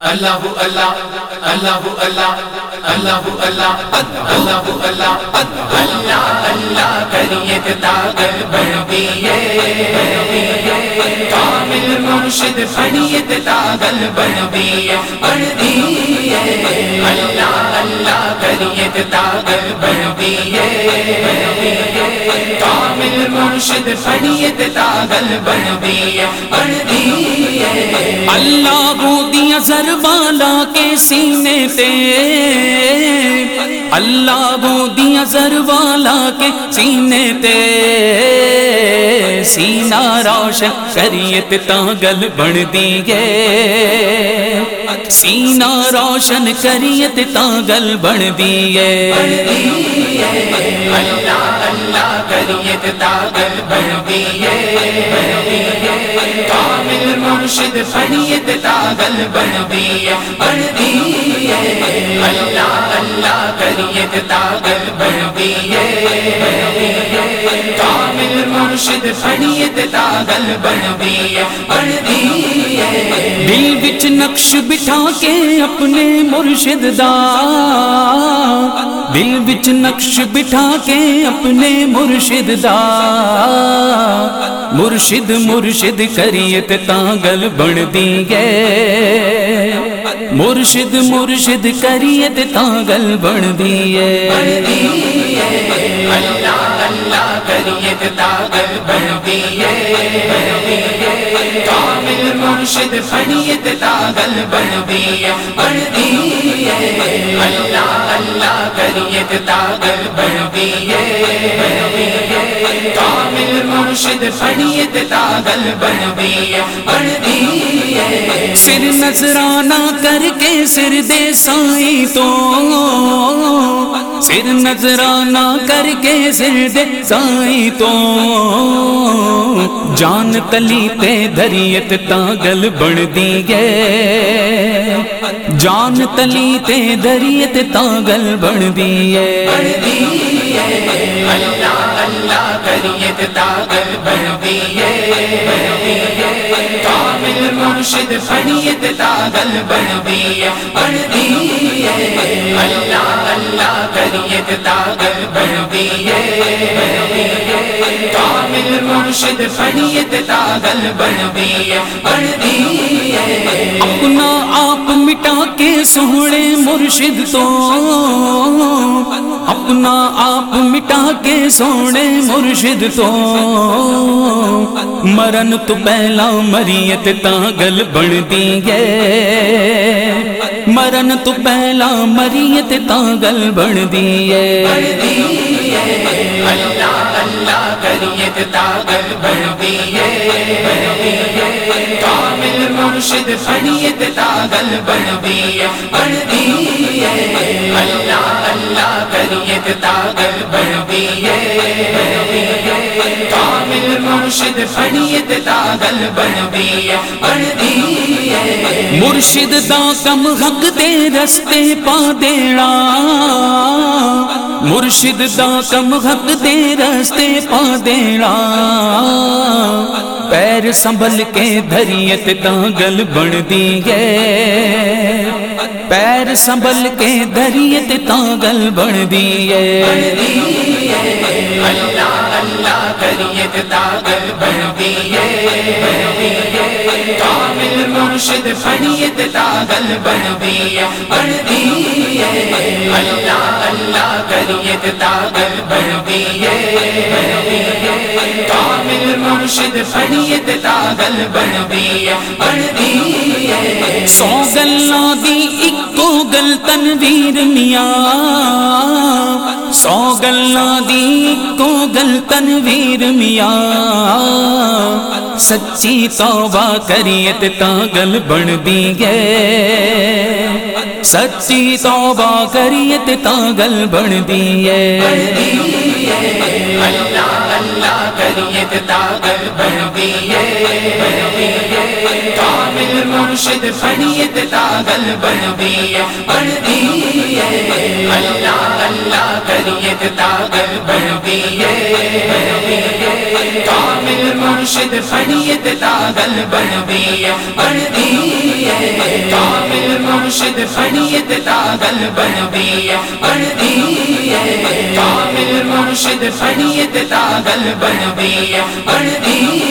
اللہ اللہ اللہ اللہ اللہ اللہ اللہ اللہ اللہ اللہ کریے تاغل بڑھیے کامل مرشد فنیت تاغل بڑھیے بڑھیے اللہ اللہ کریے تاغل بڑھیے کامل مرشد فنیت تاغل بڑھیے بڑھیے اللہ نظر والا کے سینے پہ۔ اللہ بودی نظر والا کے سینے پہ۔ سینا روشن شریعت تاگل بن دی گئے سینا روشن کریت تاگل بن دیے اللہ کریت تاغل بڑھتی ہے کامل مرشد فنیت تاغل بڑھتی ہے بڑھتی ہے اللہ اللہ کریت تاغل بڑھتی ہے۔ کامل مرشد فنیت تاغل بڑھیے بڑھیے دل وچ نقش بٹھا کے اپنے مرشد دا۔ دل وچ نقش بٹھا کے اپنے مرشد دا۔ مرشد مرشد کریت تاگل بن دی گے مرشد مرشد کریت تاگل بن دی اللہ شریعت تاغر بن ہے۔ کامل مرشد فنیت تاغل بنتی ہے اللہ اللہ کریت تاغل بنتی ہے۔ کامل مرشد فنیت تاغل بنتی ہے سر نظرانہ کر کے سر دے سائی تو۔ سر نظرانہ کر کے سر دے سائی تو۔ جان تلی تے دریت تاگل بڑھ دی گئے جان تلی تے دریت تاگل بڑھ دی ہے اللہ اللہ دریت تاگل بڑھ دی ہے کامل مرشد فنیت تاگل بڑھ دی ہے اللہ کریت تاغل کامل مرشد فنیت تاغل بڑھیے بڑھیے اپنا آپ مٹا کے سوڑے مرشد تو۔ اپنا آپ مٹا کے سوڑے مرشد تو۔ مرن تو پہلا مریت تاگل بن دی گے مرن تو پہلا مریت تانگل بڑھ دیے اللہ اللہ کریت بڑھ کامل مرشد فنیت تانگل بڑھ دیے بڑھ اللہ اللہ کریت بڑھ کامل مرشد بڑھ بڑھ مرشد دا کم حق دے رستے پا دینا۔ مرشد دا کم حق دے رستے پا دینا۔ پیر سنبھل کے دھریت تاگل بن دی پیر سنبھل کے دھریت تاگل بن دی اللہ اللہ کریت طاقت بڑھتی ہے کامل مرشد فنیت طاقت بڑھتی ہے اللہ اللہ کریت طاقت بن ہے کامل مرشد فریت طاقت بن ہے بڑھتی سو گلوں دی ایک گل تنویر میاں سو گلا دی اکو گل تنویر میاں۔ سچی توبہ کریت تاگل بن دی گے سچی توبہ کریت تاگل بن دی اللہ اللہ کریت تاغل بڑھیے کامل مرشد پڑھیے تاغل بن دیے بن دیے اللہ اللہ کریے تاغل بن دیے کامل مرشد پڑھیے تاغل بن دیے بن دیے کامل مرشد پڑھیے تاغل بن دیے بن دیے کامل مرشد پڑھیے تاغل بن دیے بن دیے